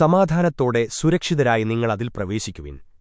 സമാധാനത്തോടെ സുരക്ഷിതരായി നിങ്ങൾ അതിൽ പ്രവേശിക്കുവിൻ.